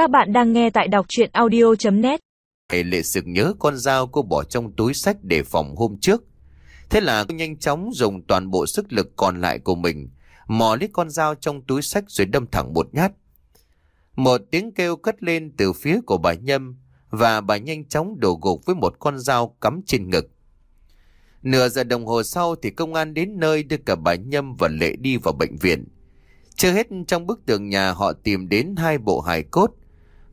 Các bạn đang nghe tại đọc chuyện audio.net Lệ sực nhớ con dao cô bỏ trong túi sách để phòng hôm trước. Thế là cô nhanh chóng dùng toàn bộ sức lực còn lại của mình, mò lấy con dao trong túi sách rồi đâm thẳng một nhát. Một tiếng kêu cất lên từ phía của bà Nhâm và bà nhanh chóng đổ gục với một con dao cắm trên ngực. Nửa giờ đồng hồ sau thì công an đến nơi đưa cả bà Nhâm và Lệ đi vào bệnh viện. Chưa hết trong bức tường nhà họ tìm đến hai bộ hài cốt.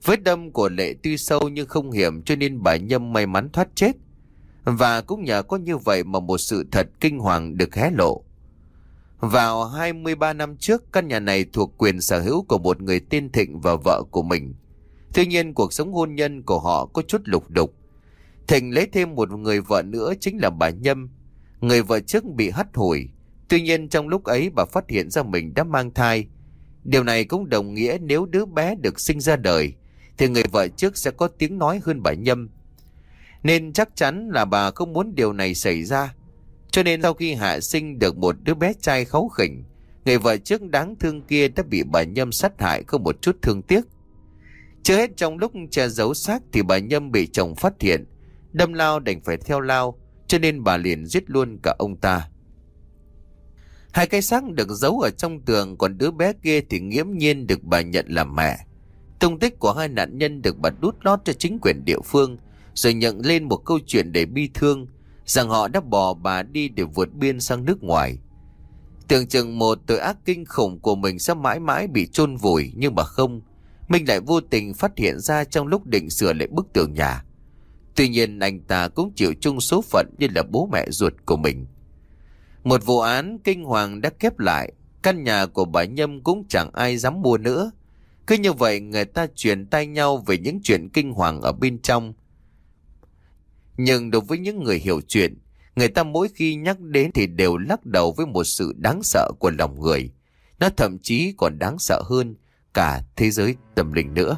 Vết đâm của Lệ tuy sâu nhưng không hiểm cho nên bà Nhâm may mắn thoát chết. Và cũng nhờ có như vậy mà một sự thật kinh hoàng được hé lộ. Vào 23 năm trước, căn nhà này thuộc quyền sở hữu của một người tên Thịnh và vợ của mình. Tuy nhiên cuộc sống hôn nhân của họ có chút lục đục. Thịnh lấy thêm một người vợ nữa chính là bà Nhâm. Người vợ trước bị hắt hủi. Tuy nhiên trong lúc ấy bà phát hiện ra mình đã mang thai. Điều này cũng đồng nghĩa nếu đứa bé được sinh ra đời thì người vợ trước sẽ có tiếng nói hơn bà Nhâm. Nên chắc chắn là bà không muốn điều này xảy ra. Cho nên sau khi hạ sinh được một đứa bé trai kháu khỉnh, người vợ trước đáng thương kia đã bị bà Nhâm sát hại không một chút thương tiếc. Chưa hết trong lúc che giấu xác thì bà Nhâm bị chồng phát hiện, đâm lao đành phải theo lao, cho nên bà liền giết luôn cả ông ta. Hai cái xác được giấu ở trong tường còn đứa bé kia thì nghiễm nhiên được bà nhận làm mẹ. Tung tích của hai nạn nhân được bật đút lót cho chính quyền địa phương rồi nhận lên một câu chuyện để bi thương rằng họ đã bỏ bà đi để vượt biên sang nước ngoài. Tưởng chừng một tội ác kinh khủng của mình sẽ mãi mãi bị chôn vùi nhưng mà không. mình lại vô tình phát hiện ra trong lúc định sửa lại bức tường nhà. Tuy nhiên anh ta cũng chịu chung số phận như là bố mẹ ruột của mình. Một vụ án kinh hoàng đã khép lại, căn nhà của bà Nhâm cũng chẳng ai dám mua nữa. Cứ như vậy người ta truyền tay nhau về những chuyện kinh hoàng ở bên trong. Nhưng đối với những người hiểu chuyện, người ta mỗi khi nhắc đến thì đều lắc đầu với một sự đáng sợ của lòng người. Nó thậm chí còn đáng sợ hơn cả thế giới tâm linh nữa.